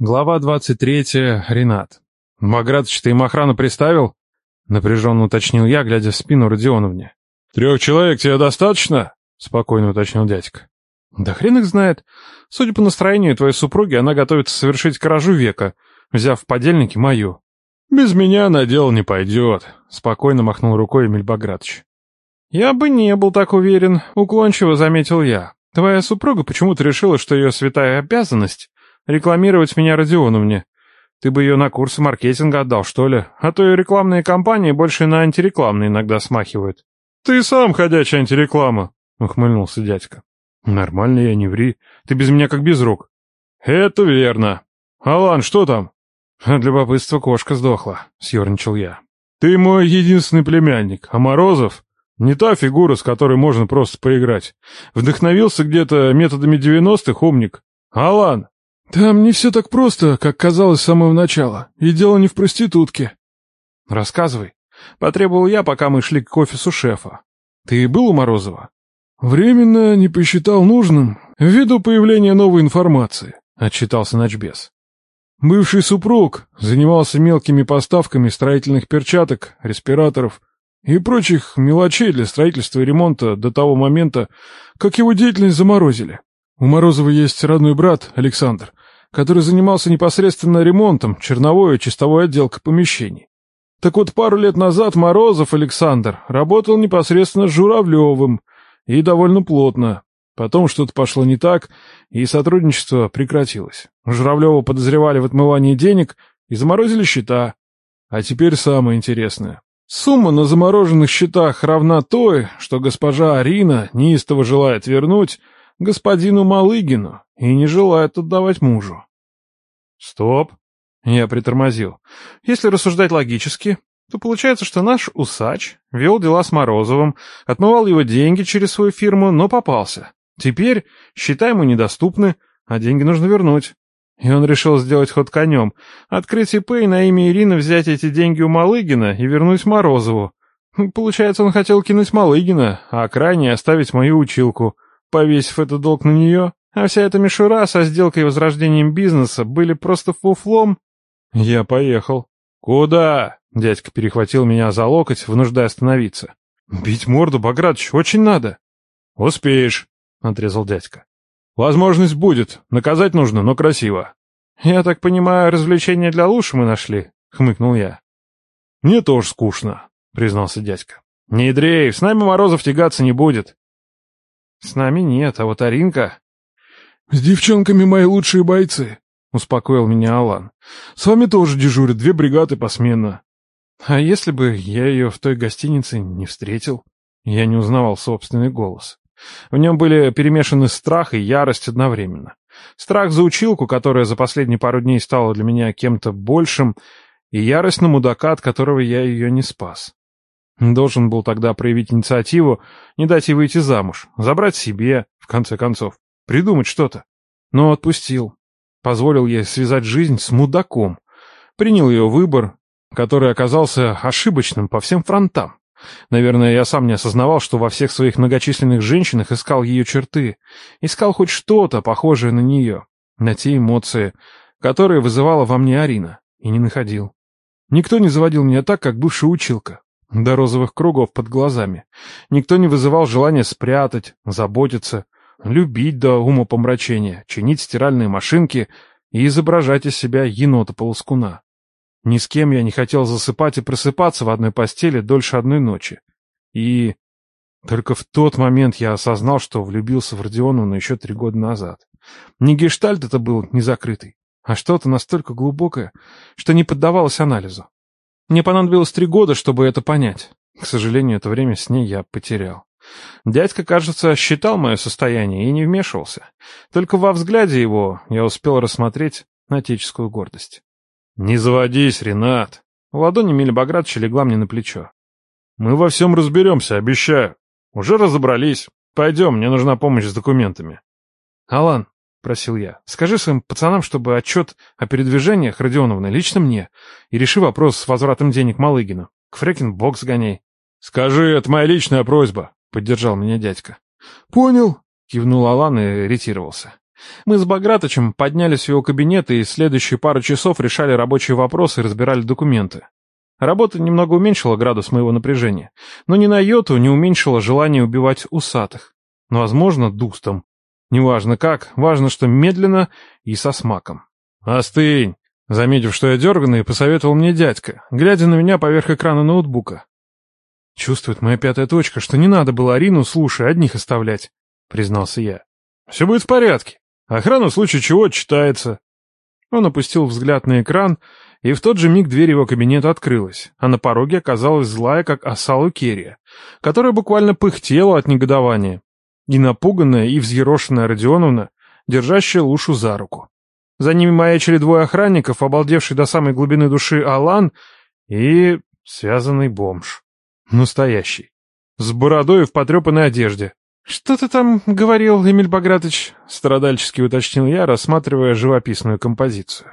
Глава 23. Ренат. «Багратыч, ты им охрану приставил?» — напряженно уточнил я, глядя в спину Родионовне. «Трех человек тебе достаточно?» — спокойно уточнил дядька. «Да хрен их знает. Судя по настроению твоей супруги, она готовится совершить кражу века, взяв в подельники мою». «Без меня на дело не пойдет», — спокойно махнул рукой Эмиль Багратыч. «Я бы не был так уверен», — уклончиво заметил я. «Твоя супруга почему-то решила, что ее святая обязанность Рекламировать меня Родионовне. Ты бы ее на курсы маркетинга отдал, что ли? А то и рекламные кампании больше на антирекламные иногда смахивают. Ты сам ходячая антиреклама, ухмыльнулся дядька. Нормально я, не ври. Ты без меня как без рук. Это верно. Алан, что там? От любопытства кошка сдохла, съерничал я. Ты мой единственный племянник, а Морозов не та фигура, с которой можно просто поиграть. Вдохновился где-то методами девяностых, умник. Алан, «Там не все так просто, как казалось с самого начала, и дело не в проститутке». «Рассказывай». Потребовал я, пока мы шли к офису шефа. «Ты был у Морозова?» «Временно не посчитал нужным, ввиду появления новой информации», — отчитался Ночбес. Бывший супруг занимался мелкими поставками строительных перчаток, респираторов и прочих мелочей для строительства и ремонта до того момента, как его деятельность заморозили. У Морозова есть родной брат, Александр, который занимался непосредственно ремонтом черновой и чистовой отделкой помещений. Так вот, пару лет назад Морозов Александр работал непосредственно с Журавлевым, и довольно плотно. Потом что-то пошло не так, и сотрудничество прекратилось. Журавлева подозревали в отмывании денег и заморозили счета. А теперь самое интересное. Сумма на замороженных счетах равна той, что госпожа Арина неистово желает вернуть, господину Малыгину и не желает отдавать мужу. Стоп. Я притормозил. Если рассуждать логически, то получается, что наш усач вел дела с Морозовым, отмывал его деньги через свою фирму, но попался. Теперь счета ему недоступны, а деньги нужно вернуть. И он решил сделать ход конем, открыть ИП и на имя Ирины взять эти деньги у Малыгина и вернуть Морозову. Получается, он хотел кинуть Малыгина, а крайне оставить мою училку повесив этот долг на нее, а вся эта мишура со сделкой и возрождением бизнеса были просто фуфлом, я поехал. «Куда?» — дядька перехватил меня за локоть, вынуждая остановиться. «Бить морду, Багратыч, очень надо». «Успеешь», — отрезал дядька. «Возможность будет. Наказать нужно, но красиво». «Я так понимаю, развлечения для лучше мы нашли?» — хмыкнул я. «Мне тоже скучно», — признался дядька. «Не дрейф, с нами Морозов тягаться не будет. «С нами нет, а вот Аринка...» «С девчонками мои лучшие бойцы», — успокоил меня Алан. «С вами тоже дежурят две бригады посменно». «А если бы я ее в той гостинице не встретил?» Я не узнавал собственный голос. В нем были перемешаны страх и ярость одновременно. Страх за училку, которая за последние пару дней стала для меня кем-то большим, и ярость на мудака, от которого я ее не спас. Должен был тогда проявить инициативу, не дать ей выйти замуж, забрать себе, в конце концов, придумать что-то. Но отпустил. Позволил ей связать жизнь с мудаком. Принял ее выбор, который оказался ошибочным по всем фронтам. Наверное, я сам не осознавал, что во всех своих многочисленных женщинах искал ее черты. Искал хоть что-то, похожее на нее, на те эмоции, которые вызывала во мне Арина, и не находил. Никто не заводил меня так, как бывшая училка до розовых кругов под глазами. Никто не вызывал желания спрятать, заботиться, любить до умопомрачения, чинить стиральные машинки и изображать из себя енота-полоскуна. Ни с кем я не хотел засыпать и просыпаться в одной постели дольше одной ночи. И только в тот момент я осознал, что влюбился в Родионовну еще три года назад. Не гештальт это был не закрытый, а что-то настолько глубокое, что не поддавалось анализу. Мне понадобилось три года, чтобы это понять. К сожалению, это время с ней я потерял. Дядька, кажется, считал мое состояние и не вмешивался. Только во взгляде его я успел рассмотреть отеческую гордость. «Не заводись, Ренат!» Ладонь Эмиля Багратовича легла мне на плечо. «Мы во всем разберемся, обещаю. Уже разобрались. Пойдем, мне нужна помощь с документами». «Алан, просил я. «Скажи своим пацанам, чтобы отчет о передвижениях Родионовны лично мне, и реши вопрос с возвратом денег Малыгину. К Фрекин бокс гоняй». «Скажи, это моя личная просьба», — поддержал меня дядька. «Понял», — кивнул Алан и ретировался. Мы с Багратычем поднялись в его кабинет и следующие пару часов решали рабочие вопросы и разбирали документы. Работа немного уменьшила градус моего напряжения, но ни на йоту не уменьшила желание убивать усатых. Но, возможно, дустом. Неважно как, важно, что медленно и со смаком. «Остынь!» Заметив, что я дерганный, посоветовал мне дядька, глядя на меня поверх экрана ноутбука. «Чувствует моя пятая точка, что не надо было Арину, слушай, одних оставлять», — признался я. «Все будет в порядке. Охрана в случае чего читается». Он опустил взгляд на экран, и в тот же миг дверь его кабинета открылась, а на пороге оказалась злая, как осал Керия, которая буквально пыхтела от негодования, и напуганная, и взъерошенная Родионовна, держащая Лушу за руку. За ними маячили двое охранников, обалдевший до самой глубины души Алан и связанный бомж. Настоящий. С бородой в потрепанной одежде. «Что ты там говорил, Эмиль Багратович?» — страдальчески уточнил я, рассматривая живописную композицию.